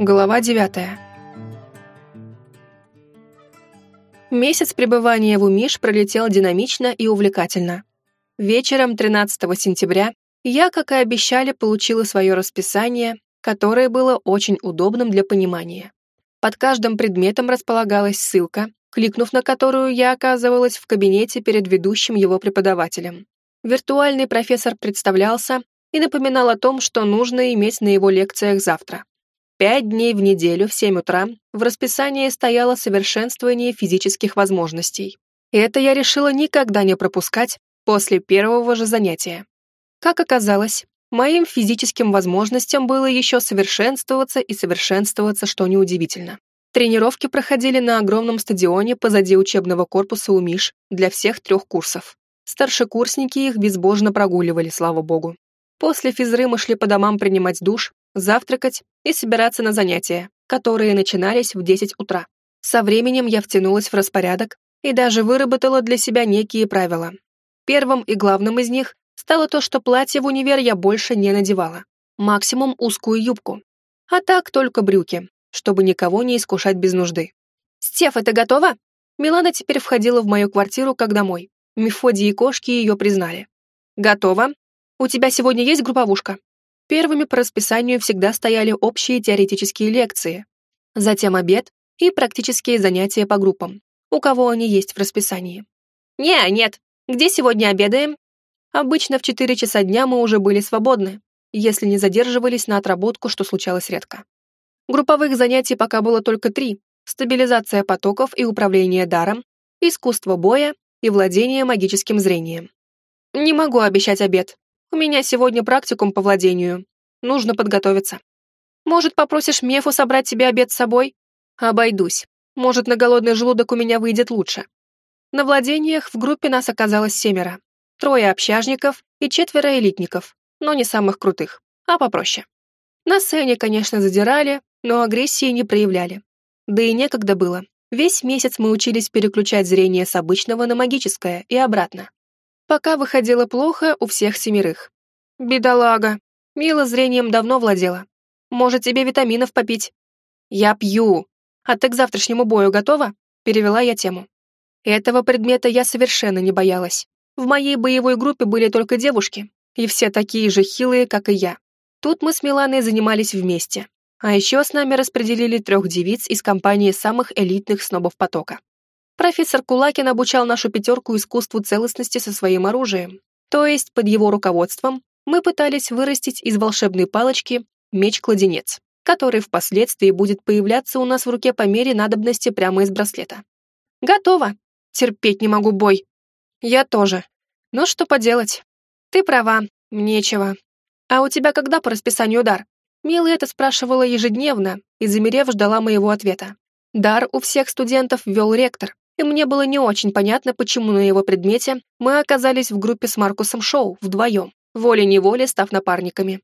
Глава 9. Месяц пребывания в Умиш пролетел динамично и увлекательно. Вечером 13 сентября я, как и обещали, получила свое расписание, которое было очень удобным для понимания. Под каждым предметом располагалась ссылка, кликнув на которую я оказывалась в кабинете перед ведущим его преподавателем. Виртуальный профессор представлялся и напоминал о том, что нужно иметь на его лекциях завтра. Пять дней в неделю в 7 утра в расписании стояло совершенствование физических возможностей. И это я решила никогда не пропускать после первого же занятия. Как оказалось, моим физическим возможностям было еще совершенствоваться и совершенствоваться, что неудивительно. Тренировки проходили на огромном стадионе позади учебного корпуса у Миш для всех трех курсов. Старшекурсники их безбожно прогуливали, слава богу. После физры мы шли по домам принимать душ, завтракать и собираться на занятия, которые начинались в 10 утра. Со временем я втянулась в распорядок и даже выработала для себя некие правила. Первым и главным из них стало то, что платье в универ я больше не надевала. Максимум узкую юбку. А так только брюки, чтобы никого не искушать без нужды. «Стеф, это готово?» Милана теперь входила в мою квартиру как домой. Мефодий и кошки ее признали. «Готово. У тебя сегодня есть групповушка?» Первыми по расписанию всегда стояли общие теоретические лекции, затем обед и практические занятия по группам, у кого они есть в расписании. «Не, нет. Где сегодня обедаем?» Обычно в 4 часа дня мы уже были свободны, если не задерживались на отработку, что случалось редко. Групповых занятий пока было только три — стабилизация потоков и управление даром, искусство боя и владение магическим зрением. Не могу обещать обед, у меня сегодня практикум по владению. Нужно подготовиться. Может, попросишь Мефу собрать тебе обед с собой? Обойдусь. Может, на голодный желудок у меня выйдет лучше. На владениях в группе нас оказалось семеро. Трое общажников и четверо элитников, но не самых крутых, а попроще. На сцене, конечно, задирали, но агрессии не проявляли. Да и некогда было. Весь месяц мы учились переключать зрение с обычного на магическое и обратно. Пока выходило плохо у всех семерых. Бедолага. Мила зрением давно владела. Может, тебе витаминов попить? Я пью. А ты к завтрашнему бою готова? Перевела я тему. Этого предмета я совершенно не боялась. В моей боевой группе были только девушки, и все такие же хилые, как и я. Тут мы с Миланой занимались вместе. А еще с нами распределили трех девиц из компании самых элитных снобов потока. Профессор Кулакин обучал нашу пятерку искусству целостности со своим оружием. То есть, под его руководством мы пытались вырастить из волшебной палочки меч-кладенец, который впоследствии будет появляться у нас в руке по мере надобности прямо из браслета. Готово. Терпеть не могу бой. Я тоже. Но что поделать? Ты права, нечего. А у тебя когда по расписанию дар? Мила это спрашивала ежедневно и, замерев, ждала моего ответа. Дар у всех студентов вел ректор, и мне было не очень понятно, почему на его предмете мы оказались в группе с Маркусом Шоу вдвоем, волей-неволей став напарниками.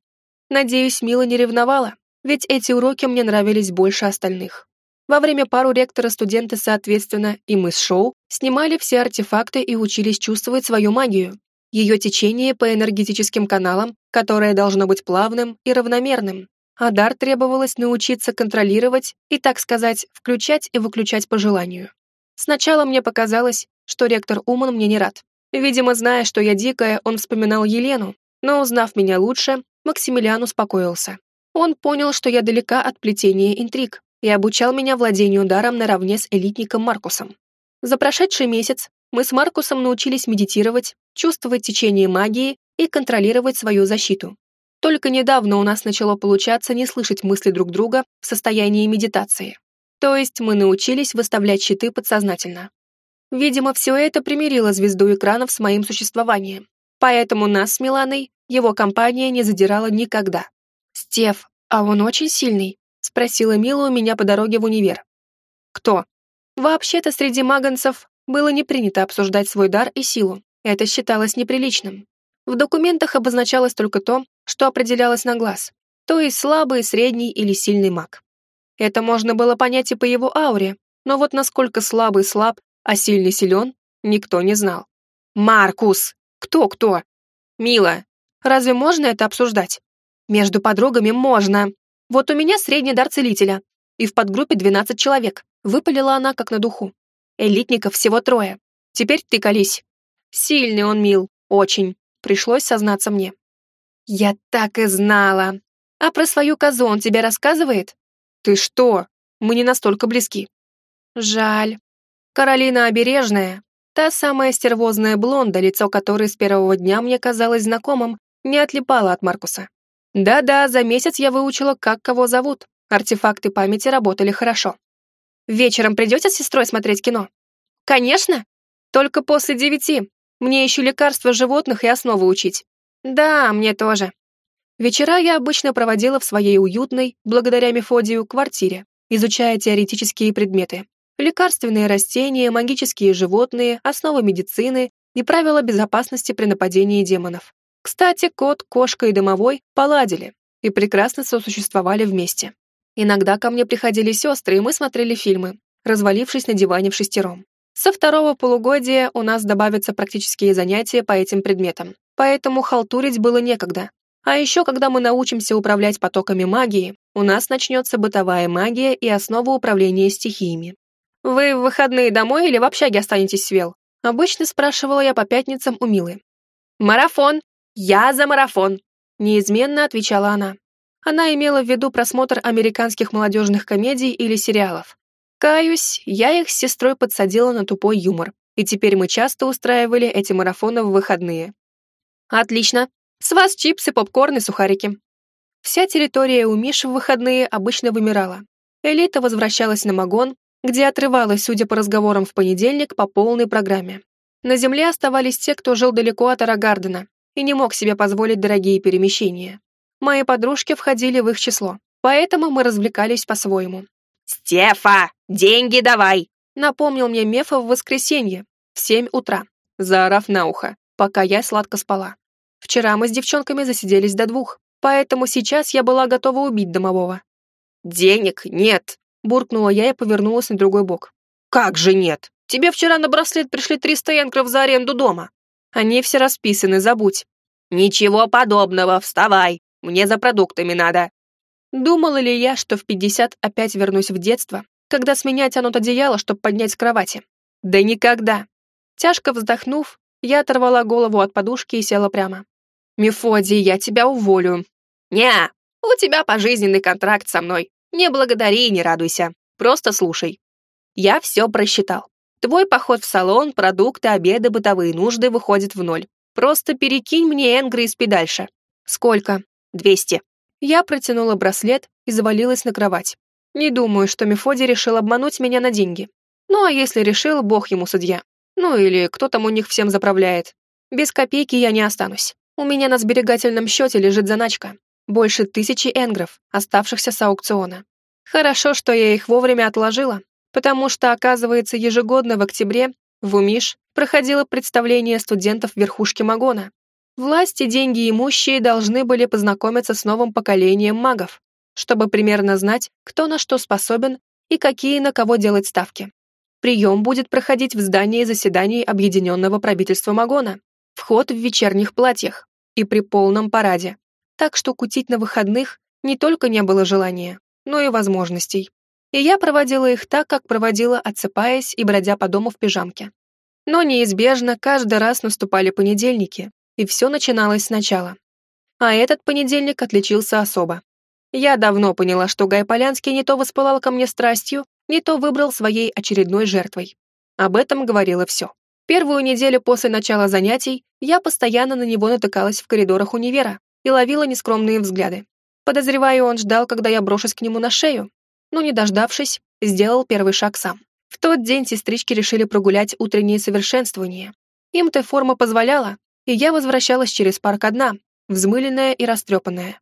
Надеюсь, Мила не ревновала, ведь эти уроки мне нравились больше остальных. Во время пару ректора студенты, соответственно, и мы с Шоу снимали все артефакты и учились чувствовать свою магию, ее течение по энергетическим каналам, которое должно быть плавным и равномерным. А дар требовалось научиться контролировать и, так сказать, включать и выключать по желанию. Сначала мне показалось, что ректор Уман мне не рад. Видимо, зная, что я дикая, он вспоминал Елену, но, узнав меня лучше, Максимилиан успокоился. Он понял, что я далека от плетения интриг и обучал меня владению даром наравне с элитником Маркусом. За прошедший месяц мы с Маркусом научились медитировать, чувствовать течение магии и контролировать свою защиту. Только недавно у нас начало получаться не слышать мысли друг друга в состоянии медитации. То есть мы научились выставлять щиты подсознательно. Видимо, все это примирило звезду экранов с моим существованием. Поэтому нас с Миланой его компания не задирала никогда. «Стеф, а он очень сильный?» — спросила Мила у меня по дороге в универ. «Кто?» Вообще-то среди маганцев было не принято обсуждать свой дар и силу. Это считалось неприличным. В документах обозначалось только то, что определялось на глаз, то есть слабый, средний или сильный маг. Это можно было понять и по его ауре, но вот насколько слабый слаб, а сильный силен, никто не знал. «Маркус! Кто-кто?» «Мила, разве можно это обсуждать?» «Между подругами можно. Вот у меня средний дар целителя, и в подгруппе 12 человек. Выпалила она, как на духу. Элитников всего трое. Теперь ты колись. Сильный он мил, очень. Пришлось сознаться мне. Я так и знала. А про свою козу он тебе рассказывает? Ты что? Мы не настолько близки. Жаль. Каролина Обережная, та самая стервозная блонда, лицо которой с первого дня мне казалось знакомым, не отлипала от Маркуса. Да-да, за месяц я выучила, как кого зовут. Артефакты памяти работали хорошо. Вечером придете с сестрой смотреть кино? Конечно. Только после девяти. Мне еще лекарства животных и основы учить. Да, мне тоже. Вечера я обычно проводила в своей уютной, благодаря Мефодию, квартире, изучая теоретические предметы. Лекарственные растения, магические животные, основы медицины и правила безопасности при нападении демонов. Кстати, кот, кошка и домовой поладили и прекрасно сосуществовали вместе. Иногда ко мне приходили сестры, и мы смотрели фильмы, развалившись на диване в шестером. Со второго полугодия у нас добавятся практические занятия по этим предметам, поэтому халтурить было некогда. А еще, когда мы научимся управлять потоками магии, у нас начнется бытовая магия и основа управления стихиями. «Вы в выходные домой или в общаге останетесь, Свел?» Обычно спрашивала я по пятницам у Милы. «Марафон! Я за марафон!» Неизменно отвечала она. Она имела в виду просмотр американских молодежных комедий или сериалов. Каюсь, я их с сестрой подсадила на тупой юмор, и теперь мы часто устраивали эти марафоны в выходные. Отлично. С вас чипсы, попкорн и сухарики. Вся территория у Миши в выходные обычно вымирала. Элита возвращалась на Магон, где отрывалась, судя по разговорам в понедельник, по полной программе. На земле оставались те, кто жил далеко от Арагардена и не мог себе позволить дорогие перемещения. Мои подружки входили в их число, поэтому мы развлекались по-своему. «Стефа, деньги давай!» напомнил мне Мефа в воскресенье в семь утра, заорав на ухо, пока я сладко спала. Вчера мы с девчонками засиделись до двух, поэтому сейчас я была готова убить домового. «Денег нет!» — буркнула я и повернулась на другой бок. «Как же нет? Тебе вчера на браслет пришли 300 энкров за аренду дома. Они все расписаны, забудь». «Ничего подобного, вставай!» Мне за продуктами надо». Думала ли я, что в 50 опять вернусь в детство, когда с тянут одеяло, чтобы поднять с кровати? Да никогда. Тяжко вздохнув, я оторвала голову от подушки и села прямо. «Мефодий, я тебя уволю». «Не, у тебя пожизненный контракт со мной. Не благодари и не радуйся. Просто слушай. Я все просчитал. Твой поход в салон, продукты, обеды, бытовые нужды выходит в ноль. Просто перекинь мне спи дальше. Сколько? Двести. Я протянула браслет и завалилась на кровать. Не думаю, что Мефодий решил обмануть меня на деньги. Ну а если решил, бог ему судья. Ну или кто там у них всем заправляет. Без копейки я не останусь. У меня на сберегательном счете лежит заначка. Больше тысячи энгров, оставшихся с аукциона. Хорошо, что я их вовремя отложила, потому что, оказывается, ежегодно в октябре в Умиш проходило представление студентов верхушки Магона, Власти, деньги и имущие должны были познакомиться с новым поколением магов, чтобы примерно знать, кто на что способен и какие на кого делать ставки. Прием будет проходить в здании заседаний Объединенного правительства Магона, вход в вечерних платьях и при полном параде. Так что кутить на выходных не только не было желания, но и возможностей. И я проводила их так, как проводила, отсыпаясь и бродя по дому в пижамке. Но неизбежно каждый раз наступали понедельники, и все начиналось сначала. А этот понедельник отличился особо. Я давно поняла, что Гай Полянский не то воспылал ко мне страстью, не то выбрал своей очередной жертвой. Об этом говорило все. Первую неделю после начала занятий я постоянно на него натыкалась в коридорах универа и ловила нескромные взгляды. Подозреваю, он ждал, когда я брошусь к нему на шею, но, не дождавшись, сделал первый шаг сам. В тот день сестрички решили прогулять утреннее совершенствование. Им-то форма позволяла, и я возвращалась через парк одна, взмыленная и растрепанная.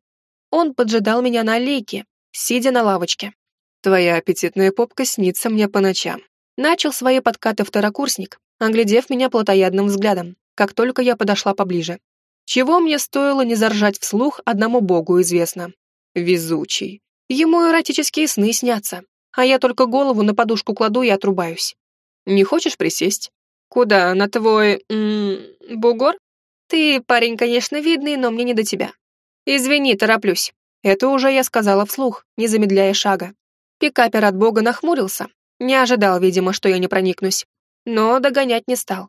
Он поджидал меня на аллейке, сидя на лавочке. «Твоя аппетитная попка снится мне по ночам». Начал свои подкаты второкурсник, оглядев меня плотоядным взглядом, как только я подошла поближе. Чего мне стоило не заржать вслух, одному богу известно. Везучий. Ему эротические сны снятся, а я только голову на подушку кладу и отрубаюсь. Не хочешь присесть? Куда, на твой... М -м, бугор? Ты, парень, конечно, видный, но мне не до тебя. Извини, тороплюсь. Это уже я сказала вслух, не замедляя шага. Пикапер от бога нахмурился. Не ожидал, видимо, что я не проникнусь. Но догонять не стал.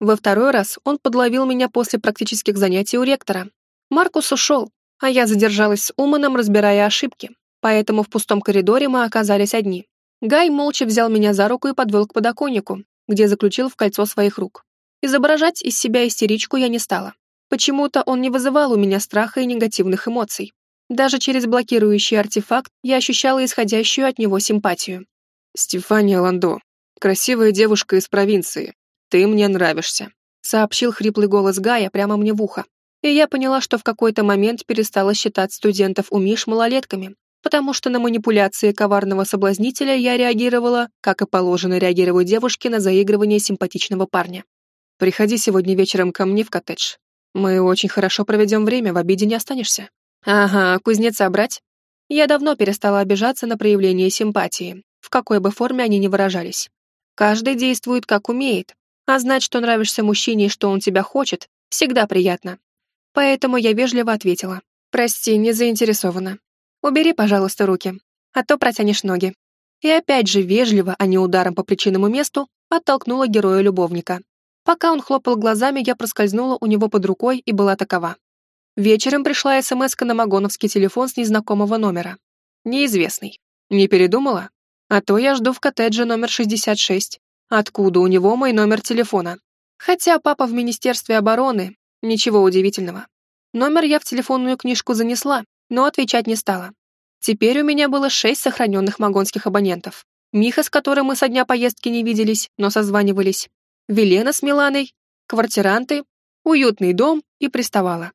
Во второй раз он подловил меня после практических занятий у ректора. Маркус ушел, а я задержалась с Уманом, разбирая ошибки. Поэтому в пустом коридоре мы оказались одни. Гай молча взял меня за руку и подвел к подоконнику, где заключил в кольцо своих рук. Изображать из себя истеричку я не стала. Почему-то он не вызывал у меня страха и негативных эмоций. Даже через блокирующий артефакт я ощущала исходящую от него симпатию. «Стефания Ландо, красивая девушка из провинции. Ты мне нравишься», сообщил хриплый голос Гая прямо мне в ухо. И я поняла, что в какой-то момент перестала считать студентов у Миш малолетками, потому что на манипуляции коварного соблазнителя я реагировала, как и положено реагировать девушке на заигрывание симпатичного парня. «Приходи сегодня вечером ко мне в коттедж. Мы очень хорошо проведем время, в обиде не останешься». Ага, кузнеца брать? Я давно перестала обижаться на проявление симпатии, в какой бы форме они ни выражались. Каждый действует как умеет, а знать, что нравишься мужчине и что он тебя хочет, всегда приятно. Поэтому я вежливо ответила. «Прости, не заинтересована. Убери, пожалуйста, руки, а то протянешь ноги». И опять же вежливо, а не ударом по причинному месту, оттолкнула героя-любовника. Пока он хлопал глазами, я проскользнула у него под рукой и была такова. Вечером пришла смс на магоновский телефон с незнакомого номера. Неизвестный. Не передумала? А то я жду в коттедже номер 66. Откуда у него мой номер телефона? Хотя папа в Министерстве обороны, ничего удивительного. Номер я в телефонную книжку занесла, но отвечать не стала. Теперь у меня было шесть сохраненных магонских абонентов. Миха, с которым мы со дня поездки не виделись, но созванивались. Велена с Миланой, квартиранты, уютный дом и приставала.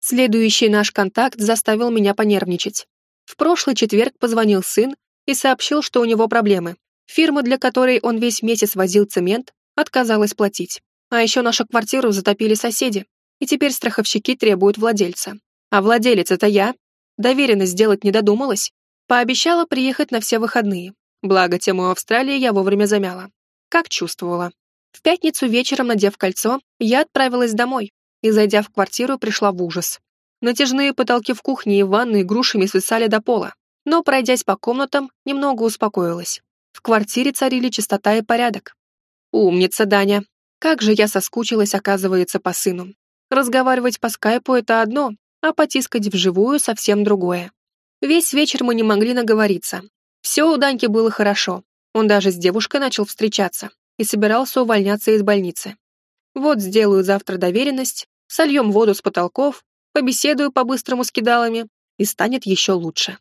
Следующий наш контакт заставил меня понервничать. В прошлый четверг позвонил сын и сообщил, что у него проблемы. Фирма, для которой он весь месяц возил цемент, отказалась платить. А еще нашу квартиру затопили соседи, и теперь страховщики требуют владельца. А владелец это я. Доверенность сделать не додумалась. Пообещала приехать на все выходные. Благо, тему Австралии я вовремя замяла. Как чувствовала. В пятницу вечером, надев кольцо, я отправилась домой, и, зайдя в квартиру, пришла в ужас. Натяжные потолки в кухне и ванной грушами свисали до пола, но, пройдясь по комнатам, немного успокоилась. В квартире царили чистота и порядок. Умница, Даня. Как же я соскучилась, оказывается, по сыну. Разговаривать по скайпу — это одно, а потискать вживую — совсем другое. Весь вечер мы не могли наговориться. Все у Даньки было хорошо. Он даже с девушкой начал встречаться и собирался увольняться из больницы. Вот сделаю завтра доверенность, сольем воду с потолков, побеседую по-быстрому с кидалами, и станет еще лучше.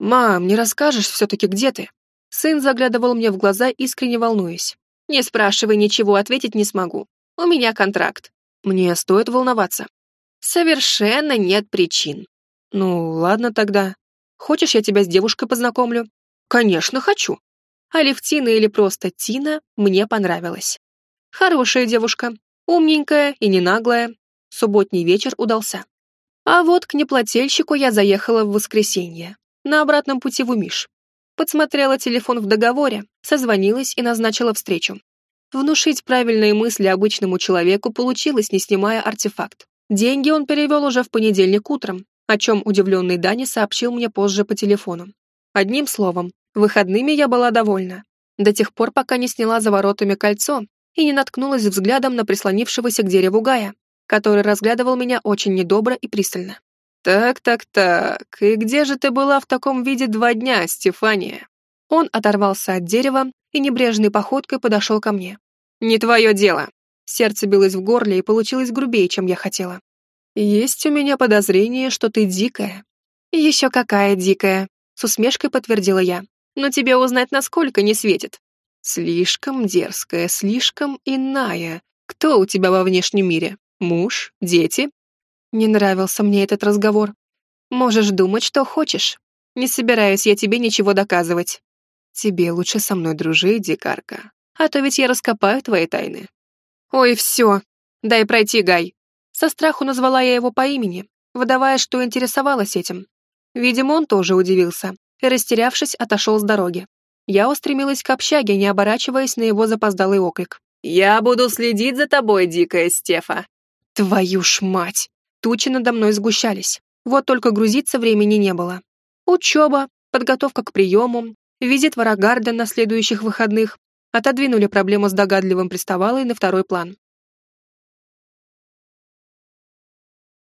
«Мам, не расскажешь все-таки, где ты?» Сын заглядывал мне в глаза, искренне волнуясь. «Не спрашивай ничего, ответить не смогу. У меня контракт. Мне стоит волноваться». «Совершенно нет причин». «Ну, ладно тогда. Хочешь, я тебя с девушкой познакомлю?» «Конечно, хочу». Алевтина или просто Тина мне понравилась. Хорошая девушка, Умненькая и не наглая. Субботний вечер удался. А вот к неплательщику я заехала в воскресенье, на обратном пути в Умиш. Подсмотрела телефон в договоре, созвонилась и назначила встречу. Внушить правильные мысли обычному человеку получилось, не снимая артефакт. Деньги он перевел уже в понедельник утром, о чем удивленный Дани сообщил мне позже по телефону. Одним словом, выходными я была довольна. До тех пор, пока не сняла за воротами кольцо и не наткнулась взглядом на прислонившегося к дереву Гая, который разглядывал меня очень недобро и пристально. «Так-так-так, и где же ты была в таком виде два дня, Стефания?» Он оторвался от дерева и небрежной походкой подошел ко мне. «Не твое дело!» Сердце билось в горле и получилось грубее, чем я хотела. «Есть у меня подозрение, что ты дикая». «Еще какая дикая!» С усмешкой подтвердила я. «Но тебе узнать насколько не светит». Слишком дерзкая, слишком иная. Кто у тебя во внешнем мире? Муж? Дети? Не нравился мне этот разговор. Можешь думать, что хочешь. Не собираюсь я тебе ничего доказывать. Тебе лучше со мной дружить, дикарка. А то ведь я раскопаю твои тайны. Ой, все. Дай пройти, Гай. Со страху назвала я его по имени, выдавая, что интересовалась этим. Видимо, он тоже удивился и, растерявшись, отошел с дороги. Я устремилась к общаге, не оборачиваясь на его запоздалый оклик. «Я буду следить за тобой, дикая Стефа!» «Твою ж мать!» Тучи надо мной сгущались. Вот только грузиться времени не было. Учеба, подготовка к приему, визит в Арагарден на следующих выходных отодвинули проблему с догадливым приставалой на второй план.